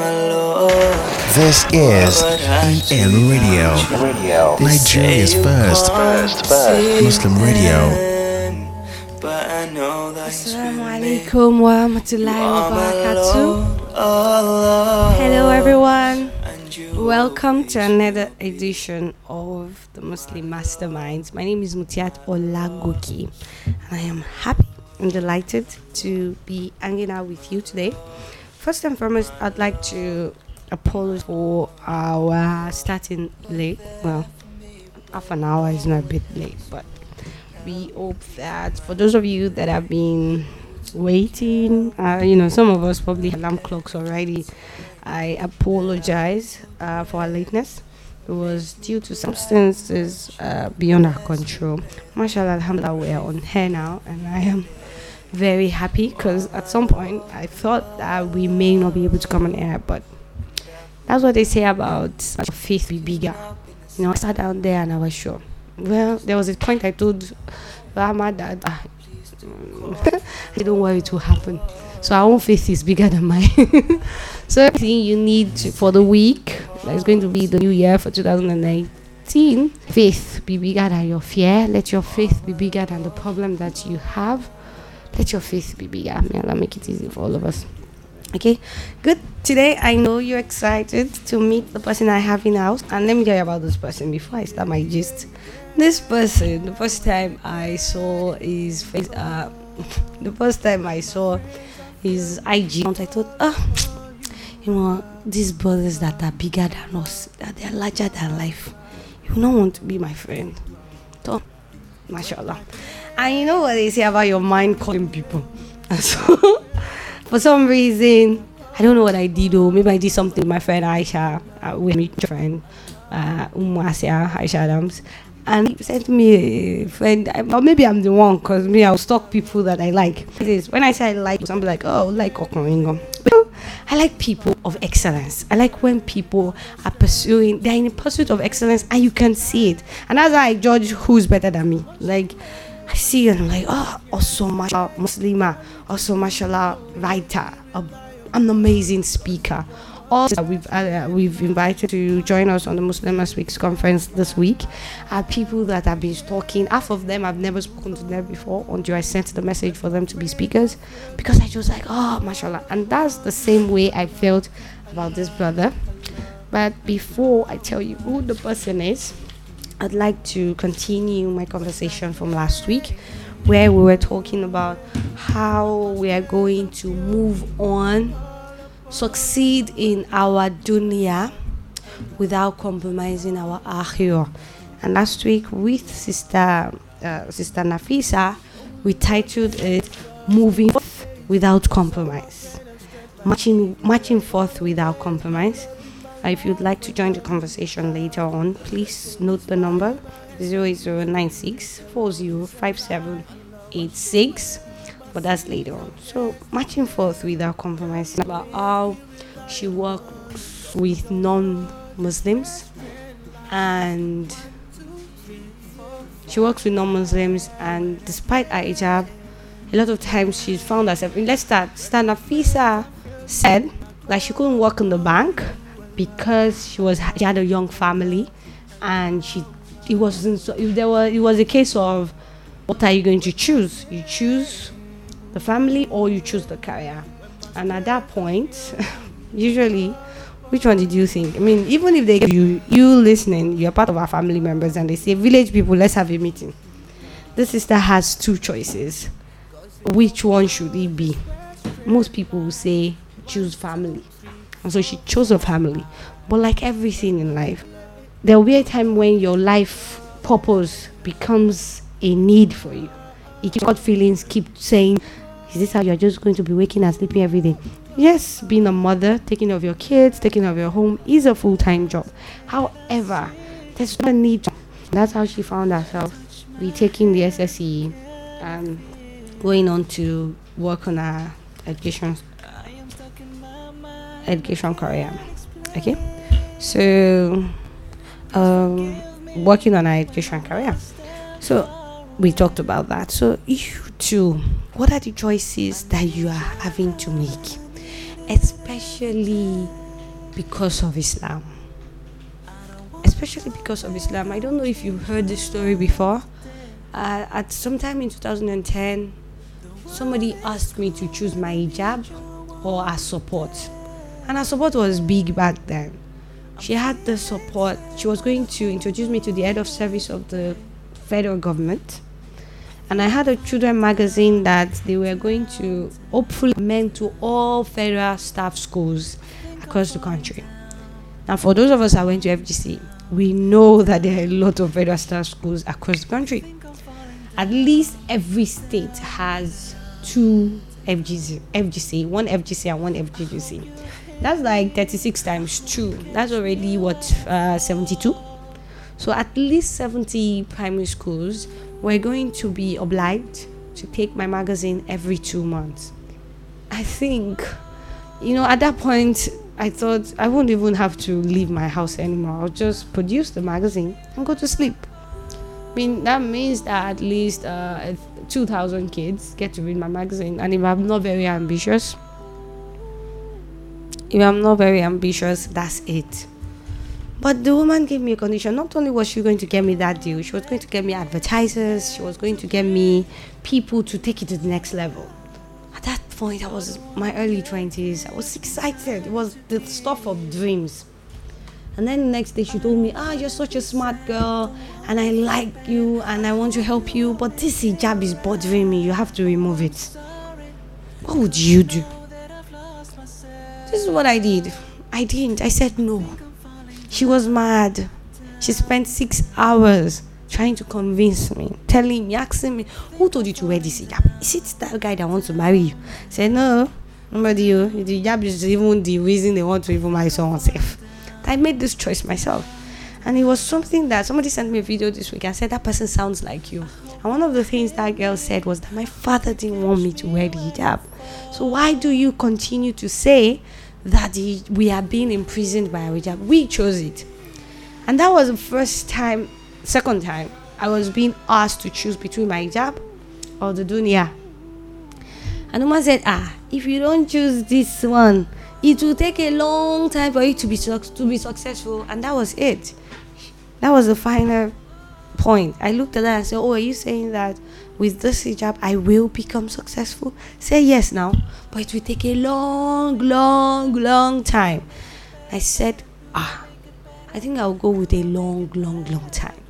This is EN Radio, Radio. Nigeria's first First. Muslim radio. Assalamu alaikum wa rahmatullahi wa barakatuh. Hello, everyone. Welcome to another edition of the Muslim Masterminds. My name is Mutiat Olagoki, and I am happy and delighted to be hanging out with you today. First and foremost, I'd like to apologize for our starting late. Well, half an hour is not a bit late, but we hope that for those of you that have been waiting, uh, you know, some of us probably alarm clocks already. I apologize uh, for our lateness. It was due to substances uh, beyond our control. Mashallah, alhamdulillah, we are on air now, and I am very happy because at some point I thought that we may not be able to come on air, but that's what they say about faith be bigger. You know, I sat down there and I was sure. Well, there was a point I told Rama that ah, I don't worry it will happen. So our own faith is bigger than mine. so everything you need for the week that is going to be the new year for 2019, faith be bigger than your fear. Let your faith be bigger than the problem that you have. Let your faith be bigger. May Allah make it easy for all of us. Okay, good. Today I know you're excited to meet the person I have in house, and let me tell you about this person before I start my gist. This person, the first time I saw his face, uh, the first time I saw his IG I thought, ah, you know, these brothers that are bigger than us, that they are larger than life, you don't want to be my friend. So, mashallah. And you know what they say about your mind calling people. And so, for some reason, I don't know what I did, or maybe I did something with my friend Aisha, uh, with my friend uh, Umu Asia, Aisha Adams. And he sent me a friend, or maybe I'm the one, because me, I'll stalk people that I like. When I say I like, somebody like, oh, like Okoringo. I like people of excellence. I like when people are pursuing, they're in pursuit of excellence and you can see it. And how I judge who's better than me. Like, I see and I'm like, oh, also mashallah Muslima, also mashallah writer, an amazing speaker. Also, we've uh, we've invited to join us on the Muslim Speaks conference this week are people that have been talking. Half of them I've never spoken to them before until I sent the message for them to be speakers because I just like, oh, mashallah. And that's the same way I felt about this brother. But before I tell you who the person is, I'd like to continue my conversation from last week where we were talking about how we are going to move on, succeed in our dunya without compromising our akhirah. And last week with sister uh, sister Nafisa, we titled it "Moving Forth Without Compromise." Marching, marching forth without compromise. If you'd like to join the conversation later on, please note the number 08096 405786. But that's later on. So, marching forth without compromise about how she works with non Muslims and she works with non-Muslims, and despite her hijab, a lot of times she's found herself. Let's start. Stan Afisa said like she couldn't work in the bank because she was she had a young family, and she it wasn't so. If there were it was a case of what are you going to choose? You choose the family or you choose the career, and at that point, usually. Which one did you think? I mean, even if they give you you listening, you're part of our family members, and they say, "Village people, let's have a meeting." This sister has two choices. Which one should it be? Most people will say choose family, and so she chose her family. But like everything in life, there will be a time when your life purpose becomes a need for you. It keeps got feelings keep saying, "Is this how you're just going to be waking and sleeping every day?" Yes, being a mother, taking care of your kids, taking care of your home is a full time job. However, there's no need. to- That's how she found herself retaking the SSE and going on to work on her education education career. Okay, so um, working on her education career. So we talked about that. So you too, what are the choices that you are having to make, especially because of Islam. Especially because of Islam. I don't know if you've heard this story before. Uh, at some time in 2010, somebody asked me to choose my hijab or her support. And her support was big back then. She had the support. She was going to introduce me to the head of service of the federal government. And I had a children magazine that they were going to hopefully meant to all federal staff schools across the country. Now, for those of us that went to FGC, we know that there are a lot of federal staff schools across the country. At least every state has two FGC, FGC, one FGC and one FGGC. That's like 36 times two. That's already what uh, 72. So at least 70 primary schools were going to be obliged to take my magazine every two months. I think, you know, at that point, I thought I won't even have to leave my house anymore. I'll just produce the magazine and go to sleep. I mean, that means that at least uh, 2,000 kids get to read my magazine. And if I'm not very ambitious, if I'm not very ambitious, that's it. But the woman gave me a condition. Not only was she going to get me that deal, she was going to get me advertisers, she was going to get me people to take it to the next level. At that point, I was my early 20s. I was excited. It was the stuff of dreams. And then the next day, she told me, Ah, you're such a smart girl, and I like you, and I want to help you, but this hijab is bothering me. You have to remove it. What would you do? This is what I did. I didn't. I said no. She was mad. She spent six hours trying to convince me, telling me, asking me, Who told you to wear this hijab? Is it that guy that wants to marry you? I said, No, nobody. The hijab is even the reason they want to even marry someone safe. I made this choice myself. And it was something that somebody sent me a video this week and said, That person sounds like you. And one of the things that girl said was that my father didn't want me to wear the hijab. So why do you continue to say that he, we are being imprisoned by our hijab? We chose it. And that was the first time, second time, I was being asked to choose between my hijab or the dunya. And woman said, Ah, if you don't choose this one, it will take a long time for you to be to be successful. And that was it. That was the final point. I looked at that and said, Oh, are you saying that with this hijab I will become successful? Say yes now, but it will take a long, long, long time. I said, Ah, I think I'll go with a long, long, long time.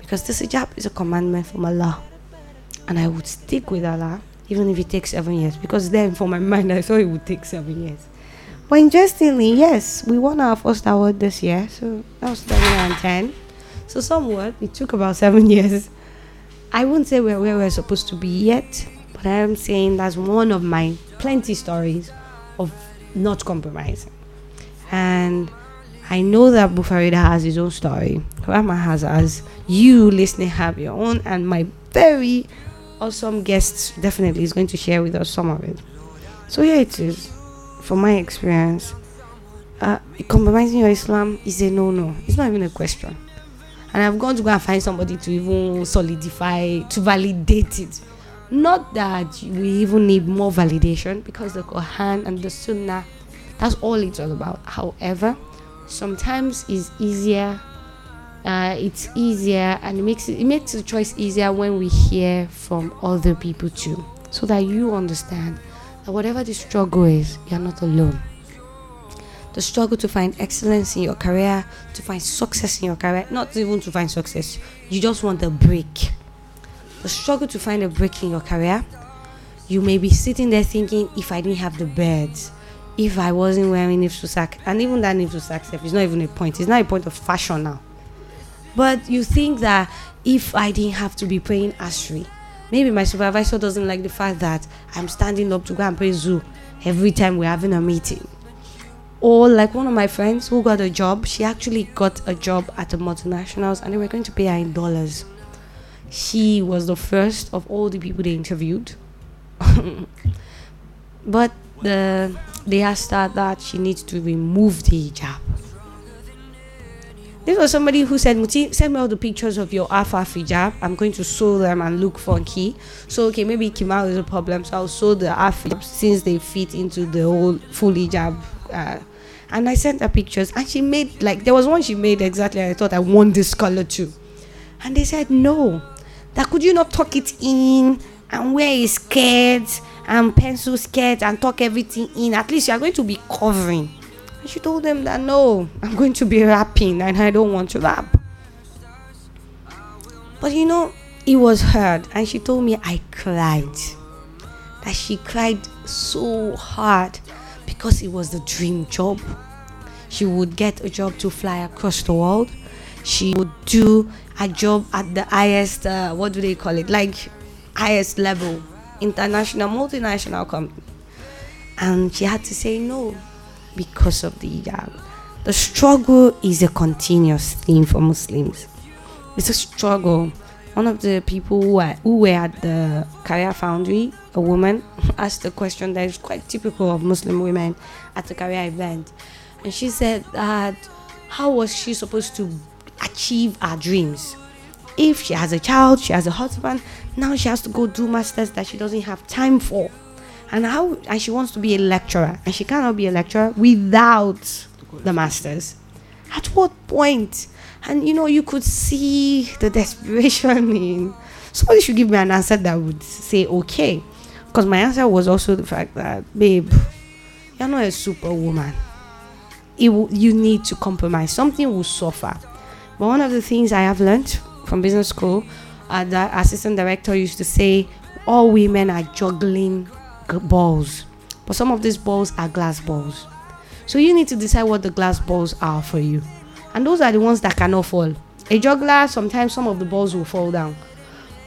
Because this hijab is a commandment from Allah. And I would stick with Allah even if it takes seven years. Because then for my mind I thought it would take seven years. But interestingly, yes, we won our first award this year. So that was 2010. So somewhat, it took about seven years. I wouldn't say we're where we're supposed to be yet, but I am saying that's one of my plenty stories of not compromising. And I know that Abu Farida has his own story. Rama has as you listening have your own, and my very awesome guest definitely is going to share with us some of it. So here it is, from my experience. Uh, compromising your Islam is a no-no. It's not even a question and I've gone to go and find somebody to even solidify, to validate it. Not that we even need more validation because the Quran and the Sunnah, that's all it's all about. However, sometimes it's easier. Uh, it's easier and it makes it, it makes the choice easier when we hear from other people too, so that you understand that whatever the struggle is, you're not alone the struggle to find excellence in your career, to find success in your career, not even to find success, you just want a break. The struggle to find a break in your career, you may be sitting there thinking, if I didn't have the birds, if I wasn't wearing Nifsusak, and even that Nifsusak stuff is not even a point, it's not a point of fashion now. But you think that if I didn't have to be praying Ashri, maybe my supervisor doesn't like the fact that I'm standing up to go and pray Zoo every time we're having a meeting or like one of my friends who got a job she actually got a job at the multinationals and they were going to pay her in dollars. She was the first of all the people they interviewed. But the they asked her that she needs to remove the hijab. This was somebody who said Muti, send me all the pictures of your alpha hijab. I'm going to sew them and look funky. So okay maybe khimar is a problem so i'll sew the alpha since they fit into the whole full hijab uh, And I sent her pictures, and she made like there was one she made exactly. I thought I want this color too, and they said no. That could you not tuck it in and wear a skirt and pencil skirt and tuck everything in? At least you are going to be covering. And she told them that no, I'm going to be rapping and I don't want to rap. But you know, it was hard, and she told me I cried. That she cried so hard because it was the dream job. She would get a job to fly across the world. She would do a job at the highest, uh, what do they call it? Like highest level, international, multinational company. And she had to say no because of the hijab. The struggle is a continuous thing for Muslims. It's a struggle. One of the people who were, who were at the career foundry, a woman, asked a question that is quite typical of Muslim women at a career event. And she said that how was she supposed to achieve her dreams? If she has a child, she has a husband, now she has to go do masters that she doesn't have time for. And how and she wants to be a lecturer and she cannot be a lecturer without the masters. At what point? And you know, you could see the desperation in somebody should give me an answer that would say okay. Because my answer was also the fact that, babe, you're not a superwoman. It you need to compromise. Something will suffer. But one of the things I have learned from business school, uh, the assistant director used to say, all women are juggling balls. But some of these balls are glass balls. So you need to decide what the glass balls are for you. And those are the ones that cannot fall. A juggler, sometimes some of the balls will fall down.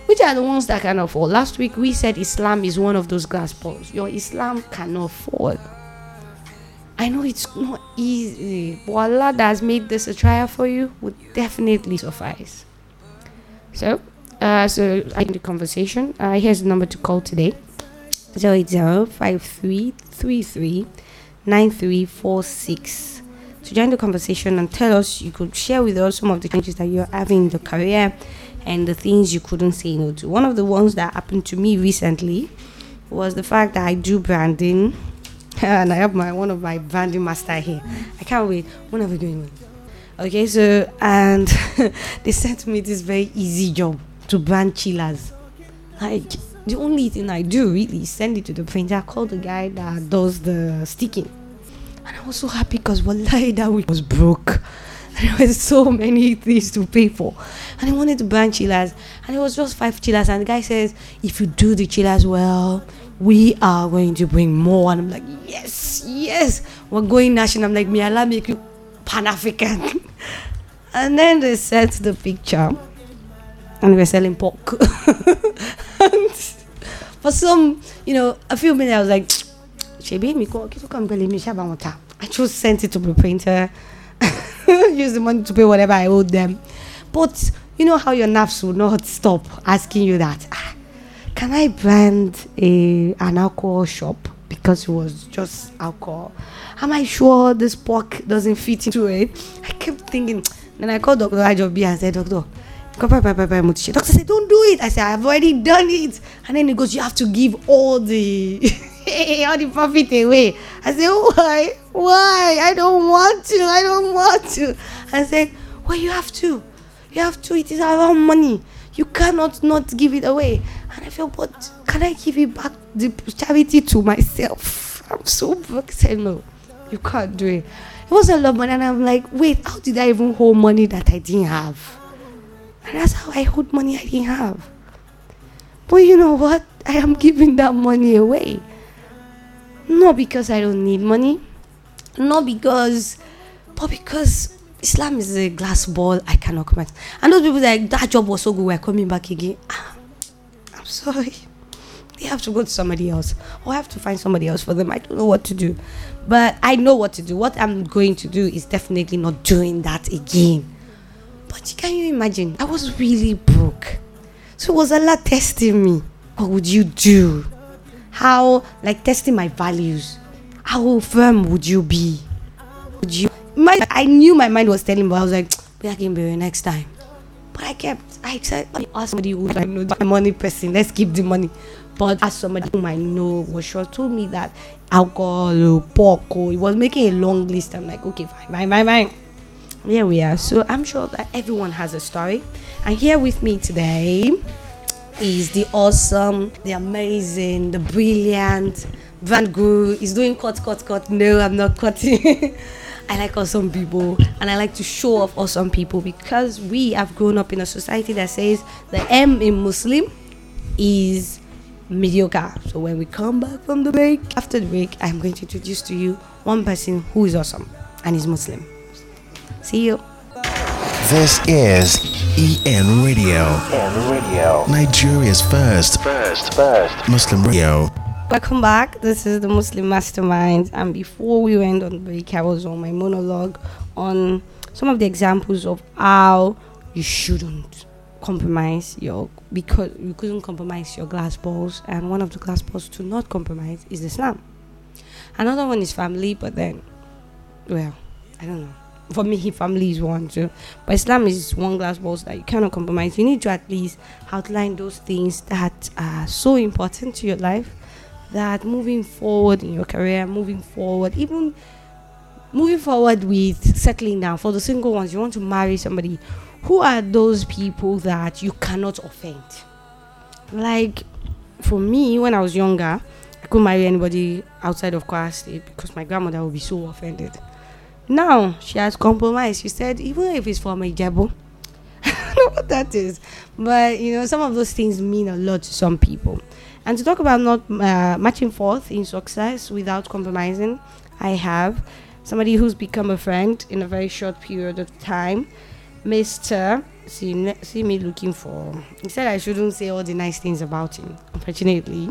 Which are the ones that cannot fall? Last week we said Islam is one of those glass balls. Your Islam cannot fall. I know it's not easy, but Allah that has made this a trial for you would definitely suffice. So, uh, so I the conversation. Uh, here's the number to call today: zero eight zero five three three three nine three four six. To join the conversation and tell us, you could share with us some of the changes that you're having in the career and the things you couldn't say no to. One of the ones that happened to me recently was the fact that I do branding and I have my one of my branding master here. I can't wait. When are we going? Okay, so and they sent me this very easy job to brand chillers. Like the only thing I do really is send it to the printer, call the guy that does the sticking. And I was so happy because wallahi that week was broke. There were so many things to pay for. And I wanted to brand chillers. And it was just five chillers. And the guy says, if you do the chillers well, we are going to bring more. And I'm like, yes, yes, we're going national. I'm like, may Allah make you Pan African. and then they sent the picture, and we're selling pork. and for some, you know, a few minutes, I was like. I just sent it to the printer, use the money to pay whatever I owed them. But you know how your nerves will not stop asking you that. Ah, can I brand a an alcohol shop because it was just alcohol? Am I sure this pork doesn't fit into it? I kept thinking. Then I called Dr. Ajobi and said, Doctor, Doctor said, Don't do it. I said, I've already done it. And then he goes, You have to give all the all the profit away. I said, Why? Why? I don't want to. I don't want to. I said, Well, you have to. You have to. It is our own money. You cannot not give it away. And I felt, but can I give it back the charity to myself? I'm so broke. Said no, you can't do it. It was a lot of money, and I'm like, wait, how did I even hold money that I didn't have? And that's how I hold money I didn't have. But you know what? I am giving that money away. Not because I don't need money, not because, but because Islam is a glass ball I cannot comment. And those people like that job was so good, we're coming back again. Ah, I'm sorry. They have to go to somebody else, or I have to find somebody else for them. I don't know what to do, but I know what to do. What I'm going to do is definitely not doing that again. But can you imagine? I was really broke. So was Allah testing me? What would you do? How, like, testing my values? How firm would you be? Would you? My, I knew my mind was telling but I was like, we are going to be next time. But I kept, I said, I asked somebody who I know, the money person, let's keep the money. But as somebody whom I know was sure told me that alcohol, oh, pork, oh, he was making a long list. I'm like, okay, fine, fine, fine, fine. Here we are. So I'm sure that everyone has a story. And here with me today is the awesome, the amazing, the brilliant Van Guru. He's doing cut, cut, cut. No, I'm not cutting. I like awesome people and I like to show off awesome people because we have grown up in a society that says the M in Muslim is mediocre. So when we come back from the break, after the break, I'm going to introduce to you one person who is awesome and is Muslim. See you. This is EN Radio, And radio. Nigeria's first First. First. Muslim radio. Welcome back. This is the Muslim Mastermind. And before we went on break, I was on my monologue on some of the examples of how you shouldn't compromise your because you couldn't compromise your glass balls. And one of the glass balls to not compromise is Islam. Another one is family, but then, well, I don't know. For me, family is one too. But Islam is one glass balls that you cannot compromise. You need to at least outline those things that are so important to your life that moving forward in your career, moving forward, even moving forward with settling down for the single ones, you want to marry somebody. Who are those people that you cannot offend? Like for me, when I was younger, I couldn't marry anybody outside of Kwara State because my grandmother would be so offended. Now she has compromised. She said, even if it's from a Jebo, I don't know what that is, but you know, some of those things mean a lot to some people. And to talk about not uh, matching forth in success without compromising, I have somebody who's become a friend in a very short period of time, Mr. See, see me looking for. He said I shouldn't say all the nice things about him. Unfortunately,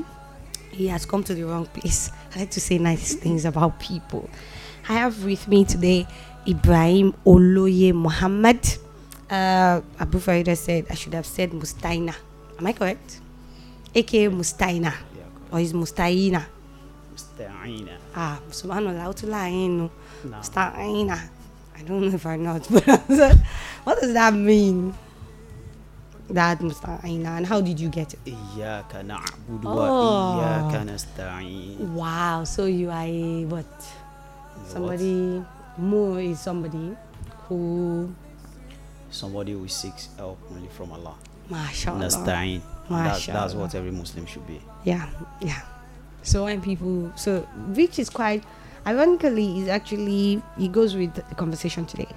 he has come to the wrong place. I like to say nice things about people. I have with me today Ibrahim Oloye Muhammad. Uh, Abu Farida said I should have said Mustaina. Am I correct? aka Mustaina or is Mustaina? مستعينة Ah, subhanallah, utulainu. نعم Mustaina. I don't know if I know it, but what does that mean? That Mustaina, and how did you get it? إياك نعبد Oh. وإياك نستعين Wow, so you are a what? Somebody more is somebody who somebody who seeks help only from Allah. MashaAllah. Understand. That's, that's what every Muslim should be. Yeah, yeah. So when people so which is quite ironically is actually it goes with the conversation today.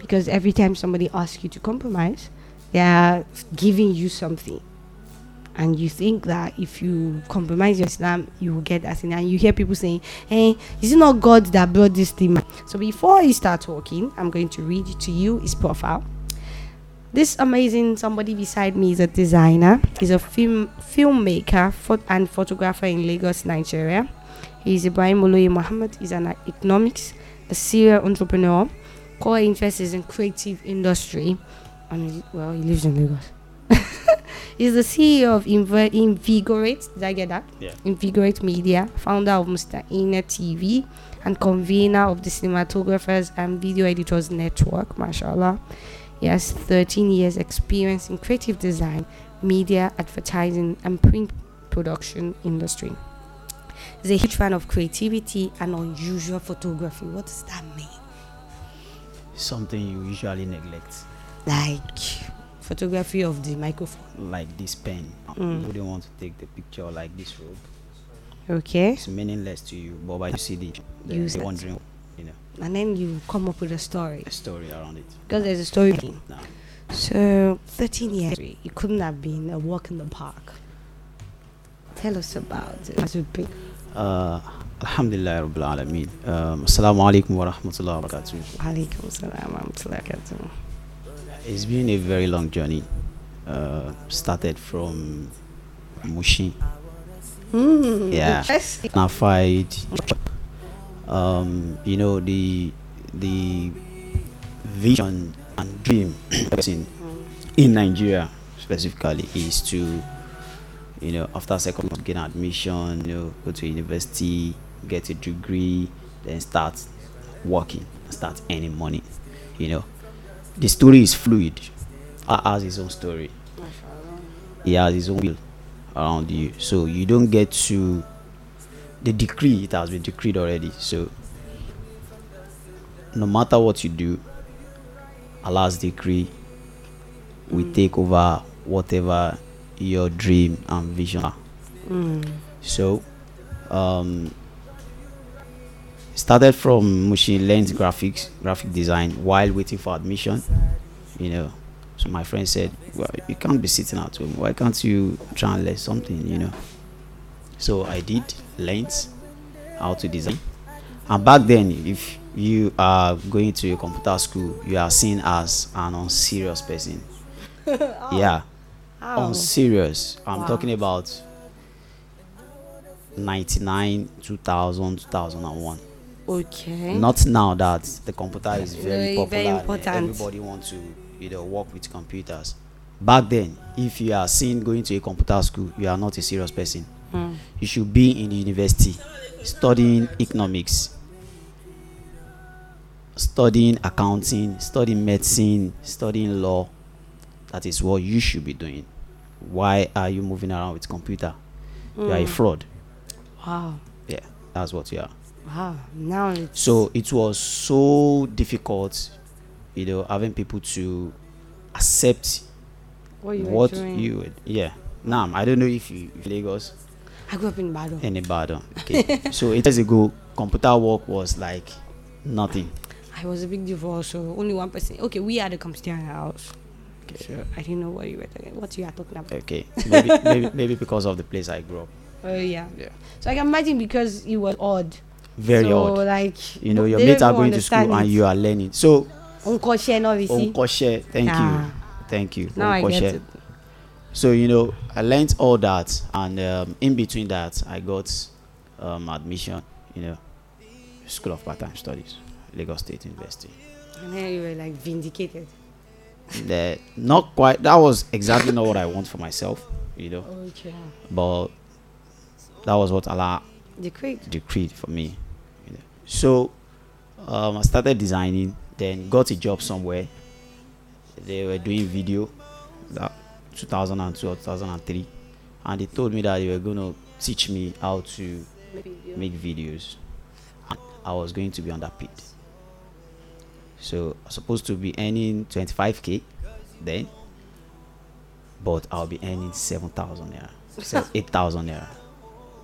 Because every time somebody asks you to compromise, they are giving you something and you think that if you compromise your Islam, you will get that thing, and you hear people saying, "Hey, is it not God that brought this thing?" So before you start talking, I'm going to read to you his profile. This amazing somebody beside me is a designer. He's a film filmmaker pho- and photographer in Lagos, Nigeria. He's Ibrahim Oloye Muhammad. He's an economics, a serial entrepreneur. Core interest is in creative industry, and well, he lives in Lagos. He's the CEO of Inv- Invigorate. Did I get that? Yeah. Invigorate Media, founder of Mr. Ina TV, and convener of the Cinematographers and Video Editors Network. Mashallah. He has 13 years experience in creative design, media, advertising, and print production industry. He's a huge fan of creativity and unusual photography. What does that mean? something you usually neglect Like photography of the microphone. like this pen Mm. you wouldn't want to take the picture like this robe Okay. it's meaningless to you but by you see the, the you're wondering you know And then you come up with a story. A story around it Because there's a story. now So, 13 years, it couldn't have been a walk in the park. Tell us about it. As we pick. uh, Alhamdulillah Rabbil Alameen um, Assalamu alaikum wa rahmatullahi wa barakatuh Alaikum salam wa rahmatullahi wa barakatuh. It's been a very long journey. Uh, started from Mushin, Mm, Yeah. Nafied. Um, you know the the vision and dream in in Nigeria specifically is to you know after second gain admission, you know go to university, get a degree, then start working, start earning money. You know the story is fluid. He has his own story. He has his own will. around you. So you don't get to the decree. It has been decreed already. So no matter what you do, Allah's decree will take over whatever your dream and vision are. So, um, started from Mushin learned graphics, graphic design while waiting for admission. You know, so my friend said, "Well, you can't be sitting at home. Why can't you try and learn something?" You know. So I did learned how to design. And back then, if you are going to a computer school, you are seen as an unserious person. Yeah, How? unserious. I'm Wow. talking about 99, 2000, 2001. Okay. Not now that the computer is very Very, popular. very important. Everybody wants to you know work with computers. Back then, if you are seen going to a computer school, you are not a serious person. Hmm. You should be in the university studying economics, studying accounting, studying medicine, studying law. That is what you should be doing. Why are you moving around with computer? You are a fraud. Wow. Yeah, that's what you are. Wow. Now it's So it was so difficult, you know, having people to accept what you were what you would. Yeah. Now I don't know if you if Lagos I grew up in Badon. any Ibadan. Okay. so eight years ago, computer work was like nothing. I was a big divorce, so only one person. Okay, we had a computer in our house. Okay. So I didn't know what you were talking. What you are talking about. Okay. Maybe maybe maybe because of the place I grew up. Oh yeah. Yeah. So I can imagine because it was odd. Very so, odd. Like You know, your mates are going to school understand and you are learning. So Uncle Shen, obviously. Onkoshe, thank Ah. you. Thank you. Now I get it. So you know, I learned all that, and um, in between that, I got um, admission. You know, School of Part-Time Studies, Lagos State University. And then you were like vindicated. The, not quite. That was exactly not what I want for myself. You know, Okay. but that was what Allah decreed decreed for me. So um, I started designing, then got a job somewhere. They were doing video, that 2002 or 2003, and they told me that they were going to teach me how to make videos. And I was going to be underpaid. So I was supposed to be earning 25k then, but I'll be earning 7,000 naira, se- 8,000 naira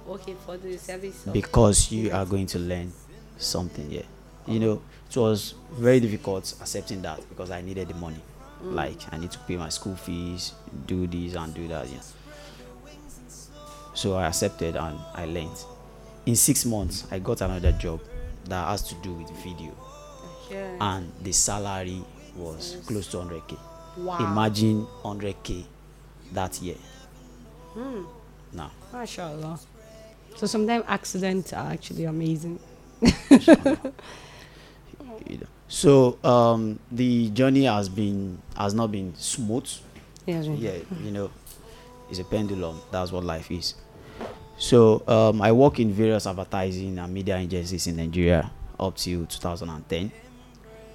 Okay, for the service. because you are going to learn something yeah. You know it was very difficult accepting that because i needed the money. Mm. Like i need to pay my school fees do this and do that yeah. So i accepted and i learned. In six months i got another job that has to do with video. Yeah. and the salary was close to 100k Wow. imagine 100k that year. Hmm. Now Mashallah. So sometimes accidents are actually amazing. So um, the journey has been has not been smooth. Yes. Yeah, you know, it's a pendulum. That's what life is. So um, I work in various advertising and media agencies in Nigeria up till 2010.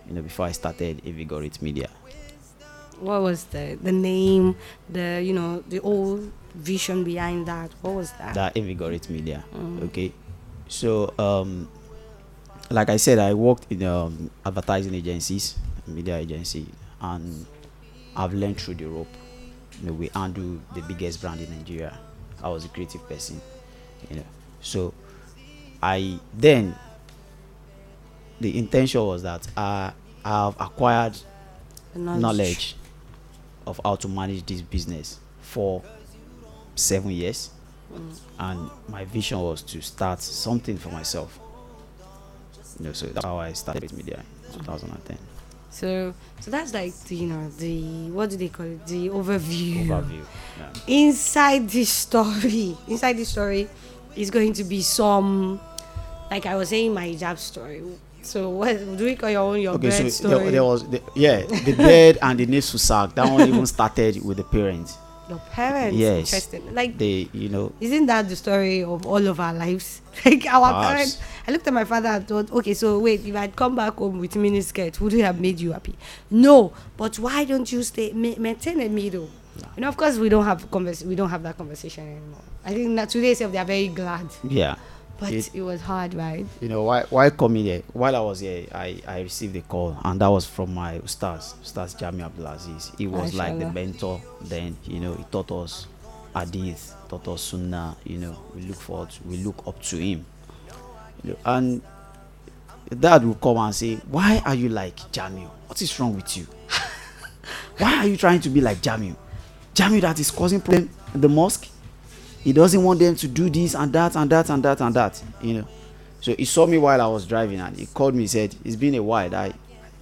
You know, before I started Invigorate Media. What was the the name, the you know the old vision behind that? What was that? That Invigorate Media. Okay. So um, like I said, I worked in um, advertising agencies, media agency, and I've learned through the rope. You know, we handle the biggest brand in Nigeria. I was a creative person, you know. So I then the intention was that I have acquired The knowledge of how to manage this business for seven years and my vision was to start something for myself you know so that's how i started with media in 2010 So so that's like the, you know the what do they call it? The overview. overview yeah. Inside this story, inside this story, is going to be some, like I was saying, my hijab story. So what do we call your own your okay so story? there, there was the, yeah the bed and the to sack that one even started with the parents your parents. Yes. Interesting. Like they you know Isn't that the story of all of our lives? Like our parents. I looked at my father and thought, okay, so wait, if I'd come back home with mini skirt, would it have made you happy? No, but why don't you stay ma- maintain a middle? You know, of course, we don't have convers- we don't have that conversation anymore. I think that today, they are very glad, Yeah. But It- it, was hard, right? You know, while, while coming here, while I was here, I, I received a call, and that was from my stars, stars Jami Abdulaziz. He was like the mentor then, you know, he taught us Hadith, taught us Sunnah, you know, we look forward, to, we look up to him. You know, and dad will come and say, Why are you like Jamil? What is wrong with you? Why are you trying to be like Jamil? Jamil that is causing problem in the mosque. He doesn't want them to do this and that and that and that and that. You know. So he saw me while I was driving and he called me, he said, It's been a while. I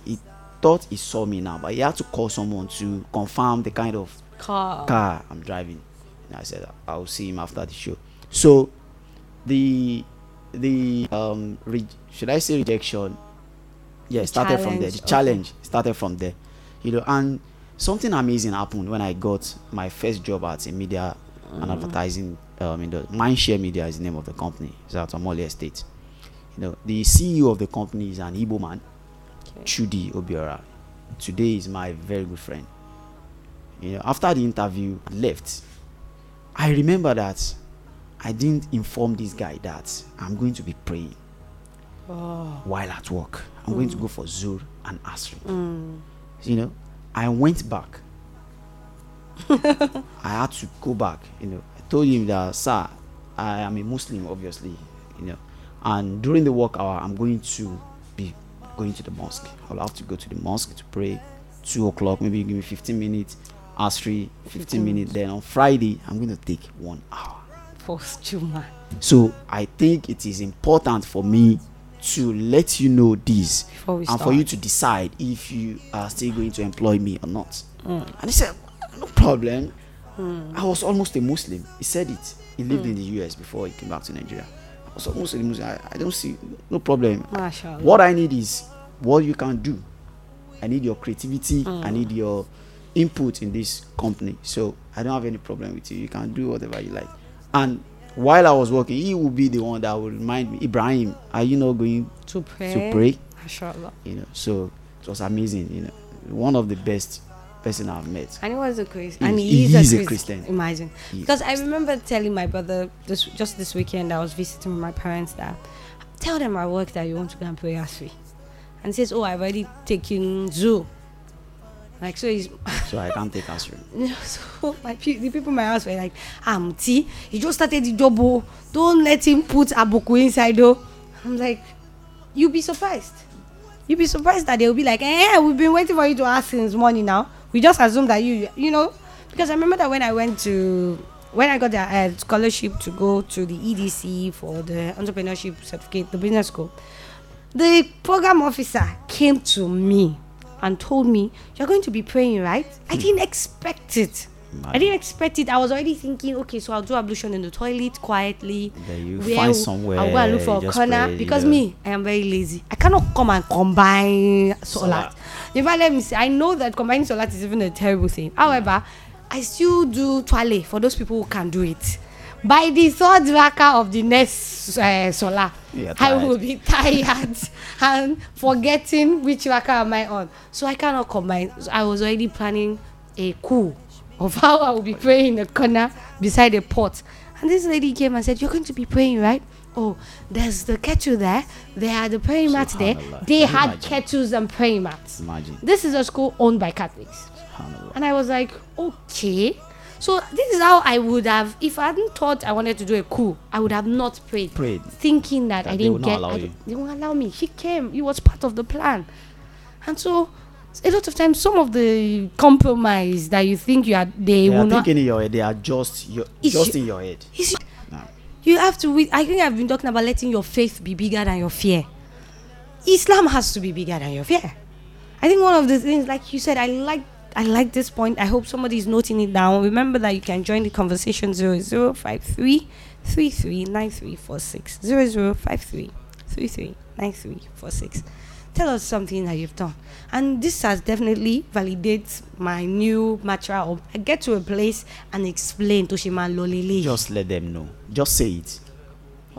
he thought he saw me now, but he had to call someone to confirm the kind of Car. car I'm driving. And I said I'll see him after the show. So the the um re- should I say rejection? Yeah, The started from there. The okay. challenge started from there. You know, and something amazing happened when I got my first job at a media Mm. and advertising um in the Mindshare Media is the name of the company. It's at Amole Estate. You know, the CEO of the company is an Igbo man, Okay. Chudi Obiora. Today is my very good friend. You know, after the interview, I left. I remember that I didn't inform this guy that I'm going to be praying Oh. while at work. I'm going to go for Zur and Asri. Mm. You know, I went back. I had to go back. You know, I told him that, sir, I am a Muslim, obviously. You know, and during the work hour, I'm going to be going to the mosque. I'll have to go to the mosque to pray. Two o'clock, maybe you give me 15 minutes. Asri, 15, 15 minutes. Then on Friday, I'm going to take one hour. Post Juma. So I think it is important for me to let you know this and for you to decide if you are still going to employ me or not. Mm. And he said, No problem. I was almost a Muslim. He said it. He lived Mm. in the US before he came back to Nigeria. I was almost a Muslim. I, I don't see no problem. Mashallah. What I need is what you can do. I need your creativity. Mm. I need your input in this company. So I don't have any problem with you. You can do whatever you like. And while I was working, he will be the one that will remind me, Ibrahim, are you not going to pray. to pray? Mashallah. You know, so it was amazing. You know, one of the best person I've met. And he was a Christian. And he he, is, a, Christian. Christian. Imagine. He because I remember telling my brother this just this weekend I was visiting my parents that tell them I work that you want to go and pray Asri. And he says, Oh, I've already taken zoo. Like so he's So I can't take Asri. so my pe- the people in my house were like, Ah Muti, he just started the job. Oh. Don't let him put Abuku inside though. I'm like, you'll be surprised. You'll be surprised that they'll be like, eh, we've been waiting for you to ask since morning now. We just assume that you, you know, because I remember that when I went to, when I got the uh, scholarship to go to the EDC for the entrepreneurship certificate, the business school, the program officer came to me and told me, You're going to be praying, right? I didn't expect it. I didn't expect it. I was already thinking, okay, so I'll do ablution in the toilet quietly. Then you Where find somewhere. I'll go and look for a corner pray, because know. me, I am very lazy. I cannot come and combine solat. In fact, let me say, I know that combining solat is even a terrible thing. However, I still do toilet for those people who can do it. By the third raka of the next uh, solat, I will be tired and forgetting which raka am I on. So I cannot combine. So I was already planning a coup of how I will be praying in the corner beside a pot. And this lady came and said, You're going to be praying, right? Oh, there's the kettle there. There are the praying mats there. They Can had kettles and praying mats. Imagine. This is a school owned by Catholics. And I was like, okay. So this is how I would have, if I hadn't thought I wanted to do a coup, I would have not prayed. Prayed. Thinking that, That I didn't not get, allow I you. they won't allow me. He came. It was part of the plan. And so, a lot of times, some of the compromise that you think you are, they They will are not. thinking in your head. They are just your, just in your head. No. you have to. I think I've been talking about letting your faith be bigger than your fear. Islam has to be bigger than your fear. I think one of the things, like you said, I like I like this point. I hope somebody is noting it down. Remember that you can join the conversation 0053 339346. 0053 339346. Tell us something that you've done. And this has definitely validates my new mantra of I get to a place and explain to Shima Lolele. Just let them know. Just say it.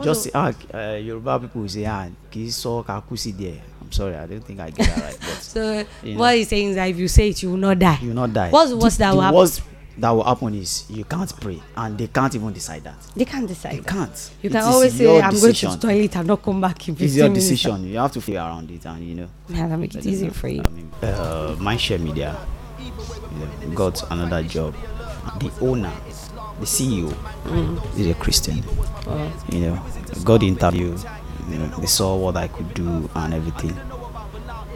Just say, ah, uh, Yoruba people will say, ah, sọ kakusi there. I'm sorry, I don't think I get that right. But So You what know. he's saying is that if you say it, you will not die. you will not die. What's the worst that the will happen? That will happen is you can't pray, and they can't even decide that. They can't decide. They that. can't. You It can always say, I'm decision. going to toilet and not come back in 15 It's your minutes. decision. You have to figure around it, and you know. Yeah, that make it easier for you. I mean, uh, Mindshare Media you got another job. The owner, the CEO, Mm. is a Christian. You know, got the interview. You know, they saw what I could do and everything.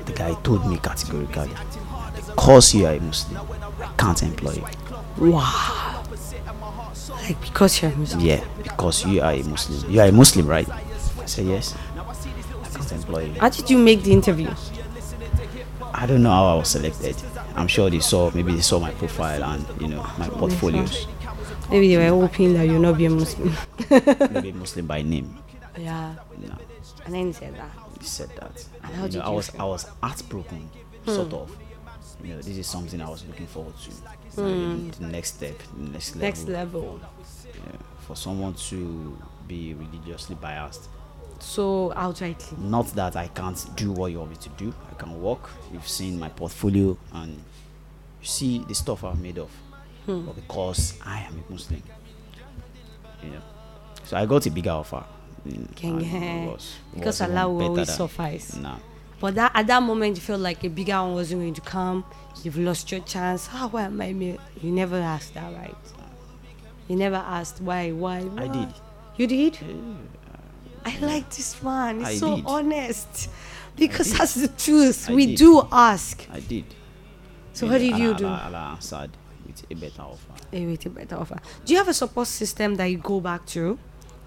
The guy told me categorically, "Because you are a Muslim, I can't employ you." Wow. Like, because you're a Muslim. Yeah, because you are a Muslim. You are a Muslim, right? I said yes. I can't employ you. How did you make the interview? I don't know how I was selected. I'm sure they saw maybe they saw my profile and you know my portfolios. Maybe they were hoping that you'll not be a Muslim. maybe Muslim by name. yeah. No, And then he said that. he said that. And how you did know, I was feel? I was heartbroken, sort hmm. of. You know, this is something I was looking forward to. Uh, The next step, the next level. Next level. Yeah, for someone to be religiously biased. So outrightly. Not that I can't do what you want me to do. I can work. You've seen my portfolio and you see the stuff I'm made of. Hmm. But because I am a Muslim, know. So I got a bigger offer. mm, Can get- it was- because was Allah will always suffice. Nah. But that at that moment, you felt like a bigger one wasn't going to come. You've lost your chance. How why am I? me- You never asked that, right? You never asked why. Why? I did. You did? I like this one. It's I so did. honest. Because that's the truth. I we did. do ask. I did. So what did Allah- you do? Allah, Allah answered with a better offer. a way to better offer. Do you have a support system that you go back to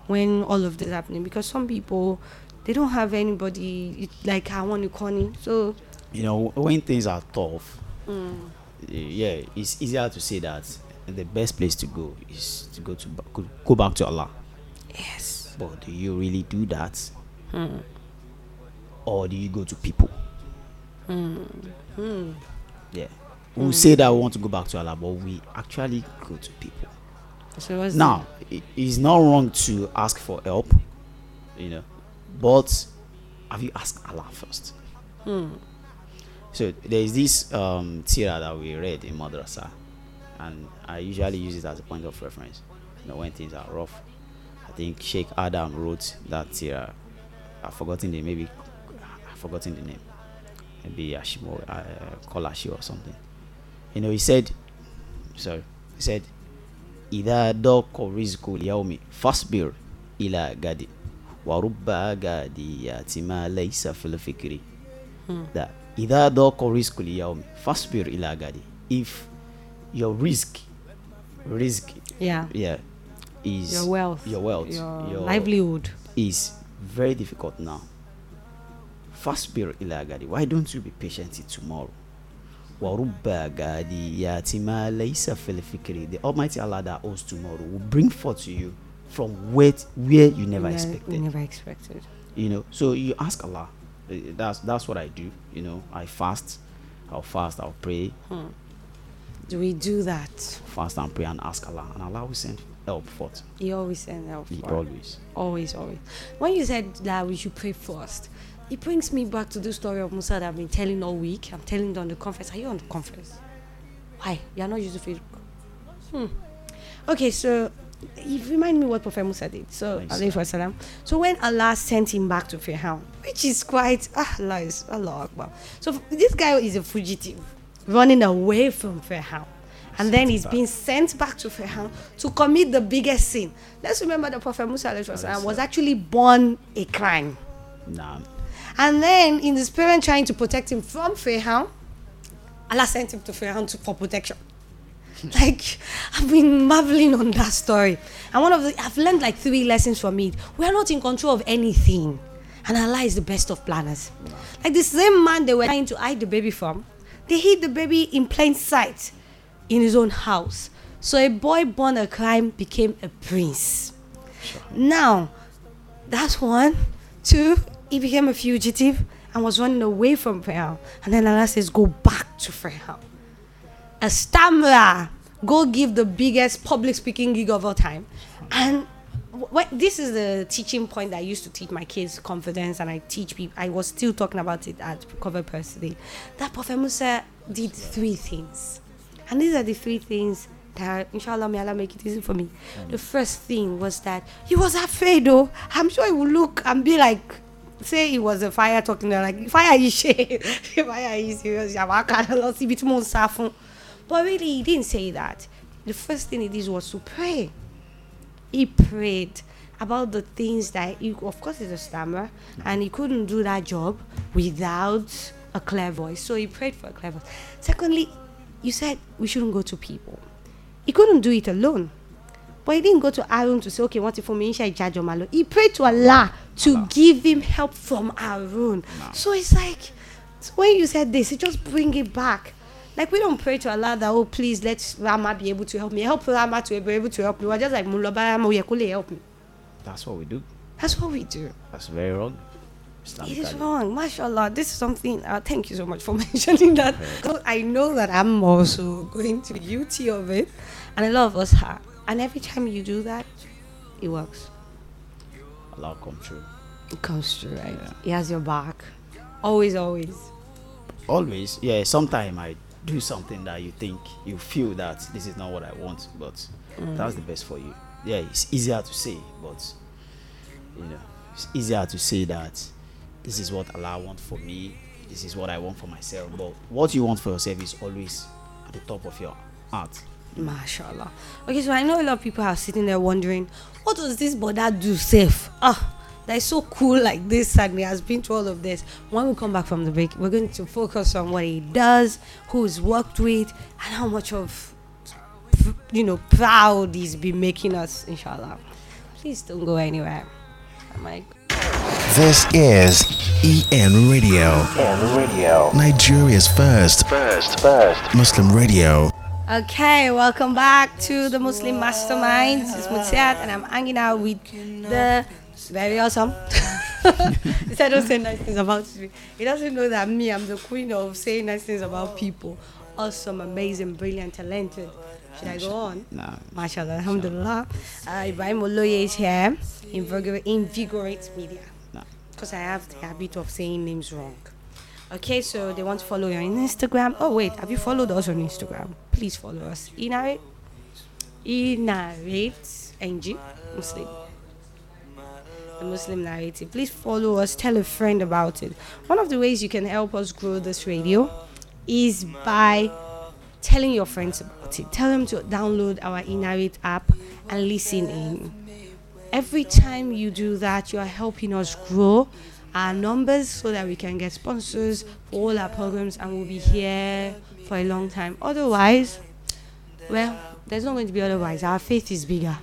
when all of this is happening? Because some people they don't have anybody like I want to call Connie. So You know, when things are tough, Mm. yeah, it's easier to say that the best place to go is to go to go- back to Allah. yes. But do you really do that? Hmm. Or do you go to people? Hmm. Yeah. We say that we want to go back to Allah, but we actually go to people. So Now, it is not wrong to ask for help, you know, but have you asked Allah first? Hmm. So there is this um, tira that we read in madrasa, and I usually use it as a point of reference. You know, when things are rough, I think Sheikh Adam wrote that tira. I've forgotten the maybe I've forgotten the name. Maybe Ashimo, uh, Kolashi or something. You know, he said, sorry, he said, إذا ضاق رزق اليوم فاصبر إلى غد ورب غاديات ما ليس في الفكر that إذا ضاق رزق اليوم فاصبر إلى غد if your risk risk yeah. yeah is Your wealth. your wealth Your, livelihood. is very difficult now فاصبر إلى غد why don't you be patient till tomorrow ورب غاديات ما ليس في الفكر the Almighty Allah that owns tomorrow will bring forth to you from where where you never Ne- expected Never expected. you know so you ask allah Uh, that's that's what i do you know i fast i'll fast i'll pray Do we do that? fast and pray and ask allah and allah will send help for forth He always sends help. He for always Always, always. When you said that we should pray first, it brings me back to the story of Musa that I've been telling all week. I'm telling it on the conference. Are you on the conference? Why? You're not using Facebook. Hmm. Okay, so it remind me what Prophet Musa did. So, Alayhi wasalam. so when Allah sent him back to Fir'aun, which is quite ah, Allah is Allah Akbar. So this guy is a fugitive, running away from Fir'aun. And then he's back. being sent back to Fir'aun to commit the biggest sin. Let's remember that Prophet Musa wasalam, was actually born a crime. nah And then, in his spirit trying to protect him from Fir'aun, Allah sent him to Fir'aun to, for protection. like, I've been marveling on that story. And one of the, I've learned like three lessons from it. We are not in control of anything. And Allah is the best of planners. Like the same man they were trying to hide the baby from, they hid the baby in plain sight in his own house. So a boy born a crime became a prince. Now, that's one. Two, he became a fugitive and was running away from Pharaoh. And then Allah says, Go back to Pharaoh. A stammerer, go give the biggest public speaking gig of all time. And what this is the teaching point that I used to teach my kids confidence, and I teach people. I was still talking about it at Cover Birthday. That Prophet Musa did three things, and these are the three things that inshallah may Allah make it easy for me. Mm. The first thing was that he was afraid though. I'm sure he would look and be like say it was a fire talking like fire is fire is serious but really he didn't say that the first thing he did was to pray he prayed about the things that he, of course he's a stammerer and he couldn't do that job without a clear voice so he prayed for a clear voice secondly you said we shouldn't go to people he couldn't do it alone but he didn't go to Aaron to say, okay, what if charge of Malo? He prayed to Allah to Allah. give him help from Aaron. So it's like, so when you said this, it just bring it back. Like we don't pray to Allah that, oh, please let Rama be able to help me. Help Rama to be able to help me. We're just like, Muloba Rama, Oyekule, help me. That's what we do. That's what we do. That's very wrong. It is wrong. Mashallah. This is something. Uh, thank you so much for mentioning that. So I know that I'm also going to be guilty of it, and a lot of us are. And every time you do that, it works. Allah come true. It comes true, right? Yeah. He has your back. Always, always. Always, yeah. Sometimes I do something that you think you feel that this is not what I want, but that's the best for you. Yeah, it's easier to say, but you know, it's easier to say that this is what Allah wants for me. This is what I want for myself. But what you want for yourself is always at the top of your heart. Mashallah. Okay, so I know a lot of people are sitting there wondering, what does this brother do safe? Ah, that is so cool like this and he has been to all of this. When we come back from the break, we're going to focus on what he does, who he's worked with, and how much of you know proud he's been making us, inshallah. Please don't go anywhere. I'm like This is EN Radio, EN Radio. Nigeria's first First. First. Muslim radio. Okay, welcome back to the Muslim Masterminds. It's Mutiat, and I'm hanging out with the very awesome. he said, Don't say nice things about me. He doesn't know that me, I'm the queen of saying nice things about people. Awesome, amazing, brilliant, talented. Should I go on? Nah, Mashallah, Alhamdulillah. Uh, Ibrahim Oloye is here, Invigorate, Invigorate Media. Because I have the habit of saying names wrong. Okay, so they want to follow you on Instagram. Oh, wait, have you followed us on Instagram? Please follow us. Enarrate, Enarrate, NG, Muslim. The Muslim narrative. Please follow us. Tell a friend about it. One of the ways you can help us grow this radio is by telling your friends about it. Tell them to download our Enarrate app and listen in. Every time you do that, you are helping us grow our numbers so that we can get sponsors for all our programs and we'll be here for a long time. Otherwise, well, there's not going to be otherwise. Our faith is bigger.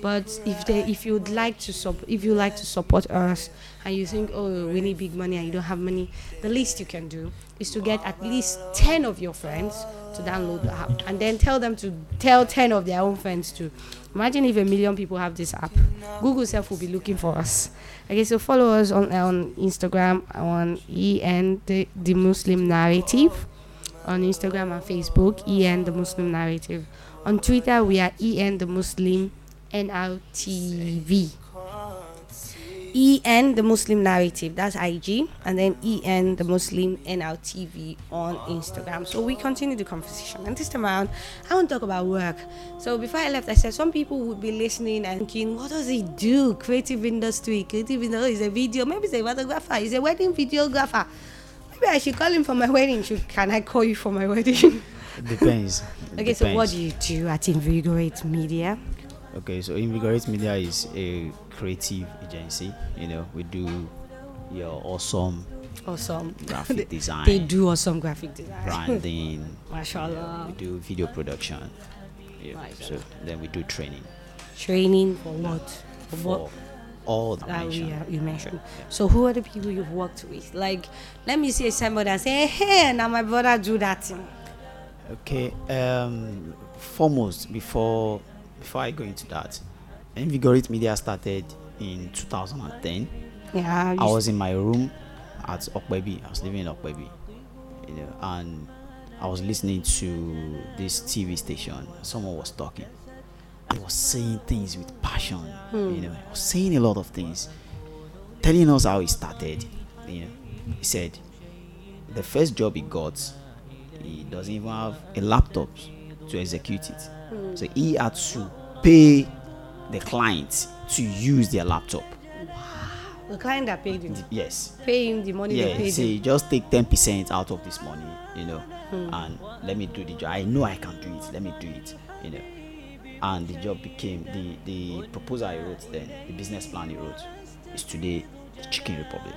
But if they, if you'd like to sup- if you like to support us and you think, oh, we need big money and you don't have money, the least you can do is to get at least ten of your friends to download the app and then tell them to tell ten of their own friends too. Imagine if a million people have this app. Google self will be looking for us. Okay, so follow us on on Instagram on en the, the Muslim narrative on Instagram and Facebook en the Muslim narrative. On Twitter we are en the Muslim NRTV. EN the Muslim narrative, that's IG, and then EN the Muslim NRTV on Instagram. So we continue the conversation. And this time around, I want to talk about work. So before I left, I said some people would be listening and thinking, what does he do? Creative industry, creative industry is a video, maybe he's a photographer, he's a wedding videographer. Maybe I should call him for my wedding. Should can I call you for my wedding? It depends. It okay, so what do you do at Invigorate Media? Okay, so Invigorate Media is a creative agency. You know, we do your awesome Awesome. graphic they, design, they do awesome graphic design. branding. Mashallah. We do video production. Yeah, so then we do training Training for what? For for what? All the that we, uh, you mentioned. So who are the people you've worked with? Like, let me see somebody and say, hey, now my brother do that thing. Okay. Um, foremost, before before I go into that, Invigorate Media started in 2010. Yeah, I was in my room at Okwebi. I was living in Okwebi, you know, and I was listening to this TV station. Someone was talking. He was saying things with passion. You know, he was saying a lot of things, telling us how he started. You know, he said the first job he got, he doesn't even have a laptop to execute it. So he had to pay the client to use their laptop. The client that paid him, Yes. pay him the money they Yeah, paid say him. just take ten percent out of this money, you know, Hmm. and let me do the job. I know I can do it. Let me do it, you know. And the job became the the proposal I wrote then, the business plan he wrote, is today the Chicken Republic.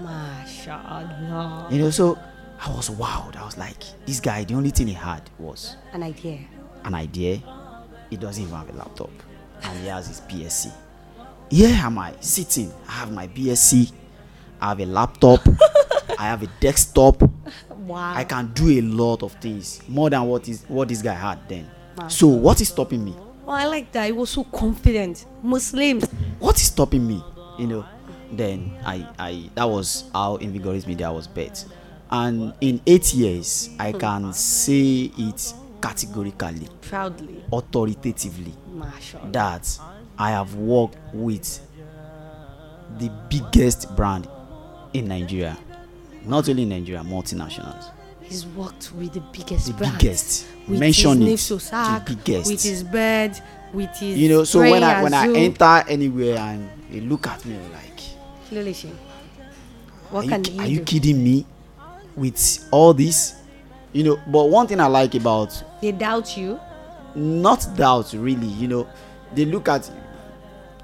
Mashallah. You know, so I was wowed. I was like, this guy, the only thing he had was An idea. an idea. He doesn't even have a laptop, and he has his BSc. Here am I sitting. I have my BSc. I have a laptop. I have a desktop. Wow. I can do a lot of things more than what is what this guy had then. Wow. So what is stopping me? Oh, I like that. He was so confident. Muslims. What is stopping me? You know. Then I I that was how Invigorate Media was built. and in eight years I hmm. can say it categorically, Proudly. authoritatively that I have worked with the biggest brand in Nigeria, not only in Nigeria, multinationals. He's worked with the biggest The brands. biggest. With Mention his it. Hussle, The biggest. With his bed. With his. You know, so when I when I enter anywhere and they look at me like, Lilishi. are What you, can he are do? you kidding me? With all this, you know. But one thing I like about They doubt you. not doubt really, you know, they look at.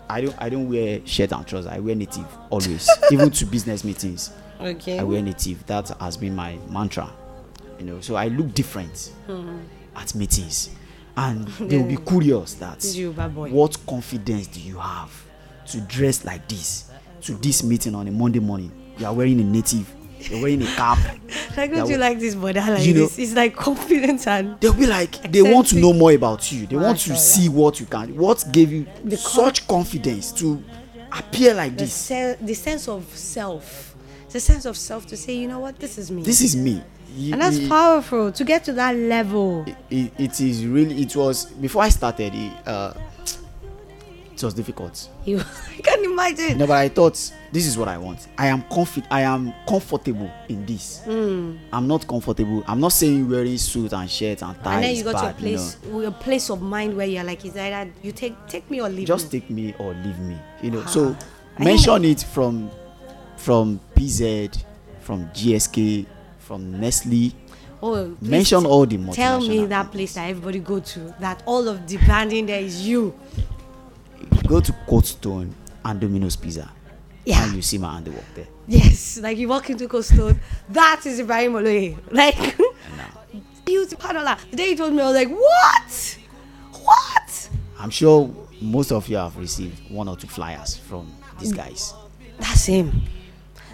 I don't I don't wear shirt and trousers. I wear native always, even to business meetings. Okay. I wear native. That has been my mantra. You know, so I look different Hmm. at meetings. And they will be curious that This Yoruba boy. what confidence do you have to dress like this to this meeting on a Monday morning? You are wearing a native, you're wearing a cap. Like, don't you like this brother like You know- this? It's like confidence and They'll be like, they want to know more about you. They want to see what you can, what gave you The such confidence to appear like the, this. se- the sense of self. The sense of self to say, you know what, this is me. This is me. You- and that's you- powerful to get to that level. it, it is really it was before i started it uh it was difficult You, I can imagine. no but i thought this is what i want i am confident i am comfortable in this Hmm. i'm not comfortable i'm not saying wearing suit and shirt and tie and then you got bad to a place, a place of mind where you're like, is either you take take me or leave just me. take me or leave me you know so I mention it from from pz from gsk from nestle Oh, mention all the Tell me multinational that place that everybody go to. That all of the branding there is you. go to cold stone and domino's pizza Yeah. and you see my handiwork there Yes, like you walk into Cold Stone, that is Ibrahim Oloye. Like, beauty parlor. The day he told me, I was like, what? What? I'm sure most of you have received one or two flyers from these guys. That's him.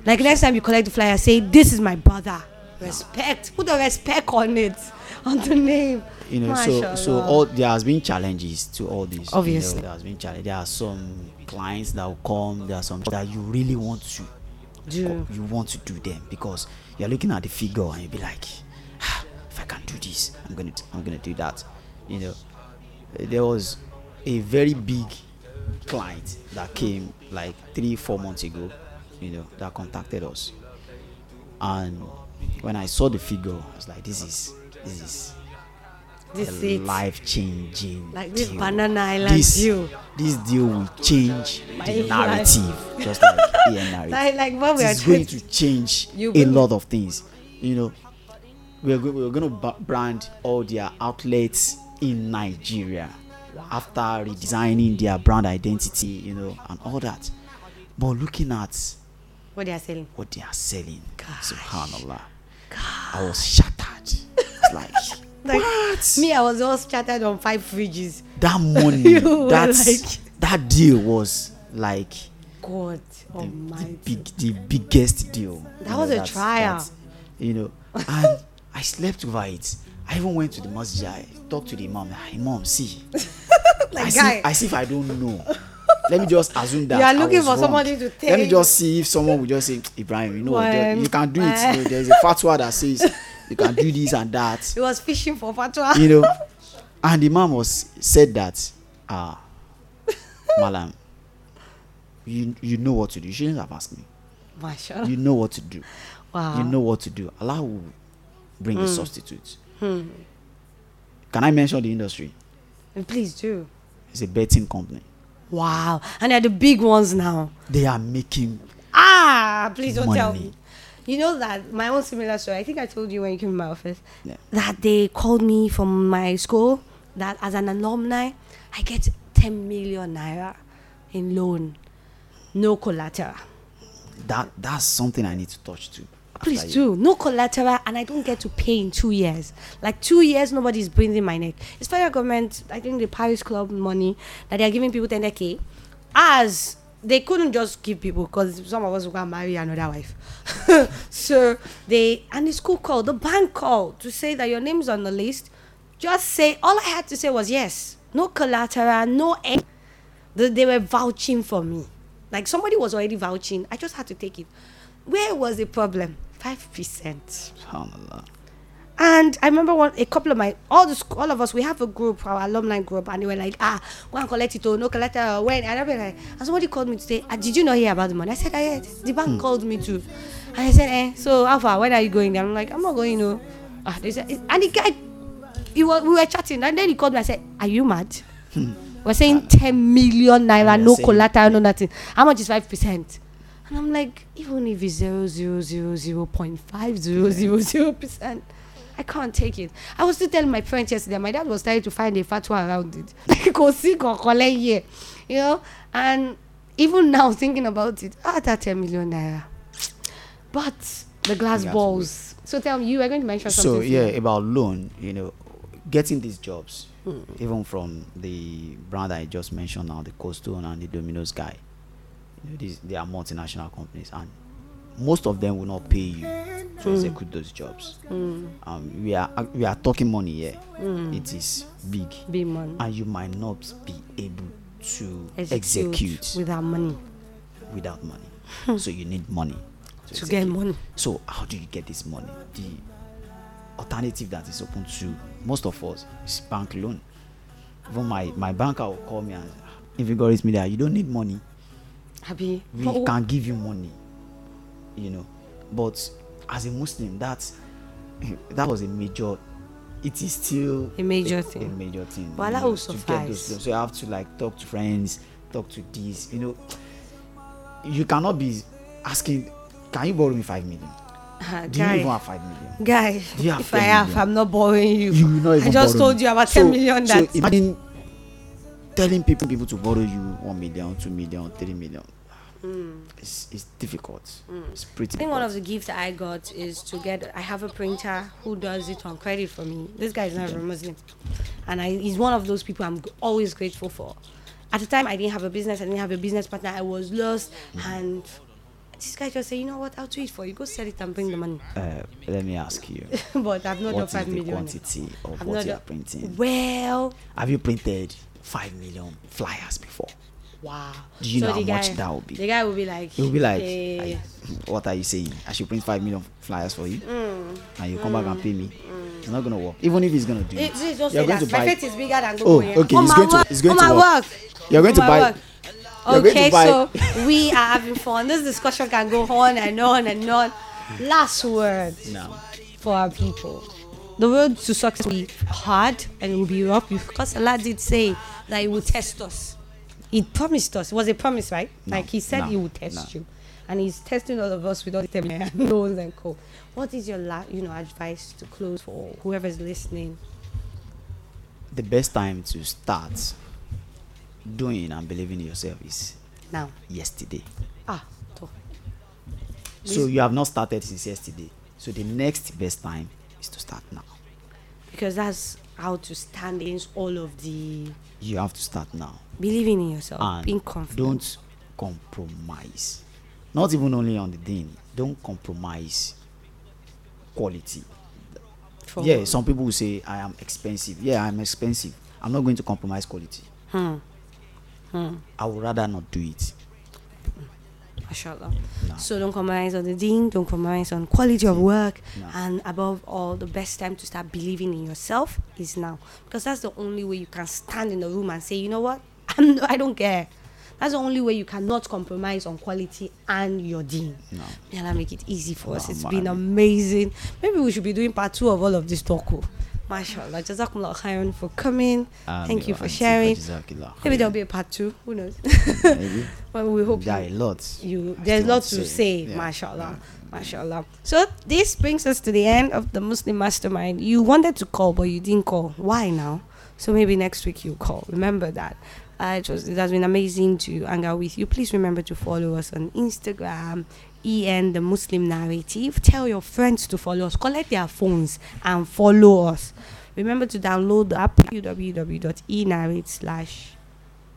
Like next time you collect the flyer, say, this is my brother. Respect. Put the respect on it, on the name. You know, so so all there has been challenges to all this. Obviously. you know, there has been challenge. There are some clients that will come. There are some that you really want to Do. you want to do them because you're looking at the figure and you'll be like, ah, if I can do this, I'm gonna I'm gonna do that. You know, there was a very big client that came like three four months ago. You know, that contacted us, and when I saw the figure, I was like, this is this is This a life changing Like this deal. Banana Island this, deal. This deal will change My the narrative, just like EN narrative Like, like what we are it's going to change You a lot of things. You know, we're, go- we're going to brand all their outlets in Nigeria after redesigning their brand identity, you know, and all that. But looking at what they are selling. what they are selling, Gosh. subhanallah, I was shattered. Like, Like, what? Me, I was all scattered on five fridges. that money, that's, like- that deal was like God the, Almighty. big the biggest deal. That You was know, a trial. You know, and I slept over it. I even went to the masjid. I talked to the imam. "Ah, Imam, see, like I see, guy, I see if I don't know. Let me just assume that You are looking for wrong. somebody to Let me take- just see if someone will just say, Ibrahim, you know, Well, there- you can do it. You know, there's a fatwa that says you can do this and that. he was fishing for fatwa. You know, and the imam was said that, ah, Malam, you you know what to do. You shouldn't have asked me. Mashallah. You know what to do. Wow. you know what to do. Allah will bring a substitute. Can I mention the industry? Please do. It's a betting company. Wow. And they're the big ones now. They are making Ah, please don't tell me. You know that my own similar story. I think I told you when you came to my office Yeah. that they called me from my school that as an alumni, I get 10 million naira in loan, no collateral. that. That's something I need to touch too. Please do. No collateral, and I don't get to pay in two years. Like two years, nobody's breathing my neck. It's federal government, I think the Paris Club money that they're giving people 10k. As they couldn't just give people because some of us will go and marry another wife. so they, and the school called, the bank called to say that your name's on the list. Just say, all I had to say was yes. No collateral, no any they, they were vouching for me. Like somebody was already vouching. I just had to take it. Where was the problem? Five percent. Subhanallah. And I remember one, a couple of my, all the, all of us, we have a group, our alumni group, and they were like, ah, go and collect it, oh, no collateral, when? And I was like, and somebody called me to say, ah, did you not hear about the money? I said, I heard. The bank called me too. And I said, eh, so how far? When are you going? I'm like, I'm not going, no. Ah, they said, and the guy, he was, we were chatting, and then he called me. I said, are you mad? We're saying 10 million naira, no collateral, no nothing. How much is 5%? And I'm like, even if it's zero zero zero zero point five zero zero zero percent, I can't take it. I was still telling my parents yesterday. My dad was trying to find a fatwa around it. Like, go see, go collect here, you know. And even now, thinking about it, ah, that ten million naira. But the glass to balls. So tell me, you were going to mention something. So yeah, about loan, you know, getting these jobs, Hmm. even from the brand I just mentioned now, the Cold Stone and the Domino's guy. You know, these they are multinational companies, and most of them will not pay you Hmm. to execute those jobs. Um, we are we are talking money here. Hmm. It is big, Big money. and you might not be able to Execute execute with our money without money. so you need money to get money. so how do you get this money? The alternative that is open to most of us is bank loan. Even my my banker will call me and if you got me there, you don't need money. Happy. We can give you money. You know. But as a Muslim, that's that was a major it is still A major a, thing. A major thing. But know, will suffice. those. So you have to like talk to friends, talk to this, you know. You cannot be asking, can you borrow me five million? Ah, Do you even guy, have five million? guy, Do you have if I 10 have, million? I'm not borrowing you. You not I just told me. you about So- 10 million So that imagine telling people people to borrow you one million, two million, three million. Mm. It's, it's difficult. Mm. It's pretty. I think one of the gifts I got is to get. I have a printer who does it on credit for me. This guy is not a Muslim, and I, he's one of those people I'm always grateful for. At the time, I didn't have a business. I didn't have a business partner. I was lost, mm. and this guy just said, "You know what? I'll do it for you. Go sell it and bring the money." Uh, let me ask you, but I've not done five million. What is the quantity of I've what you are printing? Well, Have you printed five million flyers before? Wow. Do you know how the much that would be? The guy will be like, he will be like, like, what are you saying? I should print five million flyers for you, Mm. and you come back and pay me. It's not gonna work. Even if it's gonna do Eh, it, you're going that. to My buy. faith is bigger than Oh, okay, it's my going to- work. it's going to work. work. You're going to buy- work. you're going to Okay, so we are having fun. This discussion can go on and on and on. Last word now. for our people. The road to success will be hard and it will be rough because Allah did say that He will test us. He promised us. It was a promise, right? No, like He said no, He would test no. you. And He's testing all of us with all the loans and co. What is your la- you know advice to close for whoever's listening? the best time to start doing and believing in yourself is Now. yesterday. Ah, to. So you have not started since yesterday. So the next best time is to start now. because that's how to stand against all of the You have to start now. Believing in yourself, And being confident. don't compromise. Not even only on the thing. Don't compromise quality. for yeah, some people will say I am expensive. Yeah, I'm expensive. I'm not going to compromise quality. Hmm. I would rather not do it. Mashallah. No. So don't compromise on the deen, don't compromise on quality of work, No. and above all, the best time to start believing in yourself is now, because that's the only way you can stand in the room and say, you know what, I'm, I don't care. That's the only way you cannot compromise on quality and your deen. No. May Allah make it easy for us. No, It's man. been amazing. Maybe we should be doing part two of all of this talk. oh. Mashallah. Jazakumullah khairan for coming. Um, Thank you for sharing. Maybe there'll be a part two. Who knows? Maybe. well, we hope There are a you, lot. you I there's lots to say. Yeah. Mashallah. Mashallah. So this brings us to the end of the Muslim Mastermind. You wanted to call, but you didn't call. Why now? So maybe next week you call. Remember that. Uh, it was it has been amazing to hang out with you. Please remember to follow us on Instagram, en the Muslim Narrative. Tell your friends to follow us. Collect their phones and follow us. Remember to download the app www.enarrate slash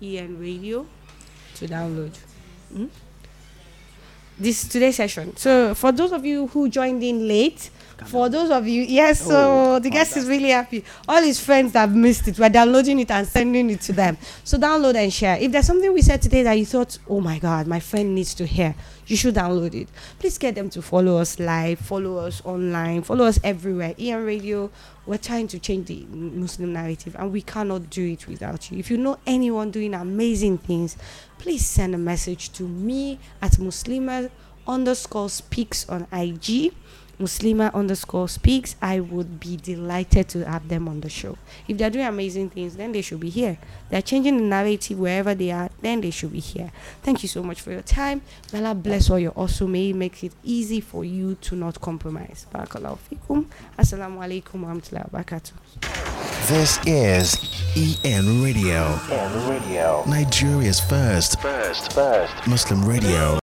en radio to download. Hmm? This today's session. So for those of you who joined in late, for those of you, yes, oh, so Oh, the guest is really happy. All his friends that have missed it, we're downloading it and sending it to them. So download and share. If there's something we said today that you thought, oh my God, my friend needs to hear, you should download it. Please get them to follow us live, follow us online, follow us everywhere. EN Radio, we're trying to change the Muslim narrative and we cannot do it without you. If you know anyone doing amazing things, please send a message to me at Muslima underscore speaks on IG. Muslima underscore speaks. I would be delighted to have them on the show. If they're doing amazing things, then they should be here. They're changing the narrative wherever they are, then they should be here. Thank you so much for your time. May Allah bless all your also. May He make it easy for you to not compromise. Barakallahu fikum. Assalamu alaikum wa rahmatullahi wa barakatuh. This is EN Radio, EN radio. Nigeria's first First. First. Muslim radio.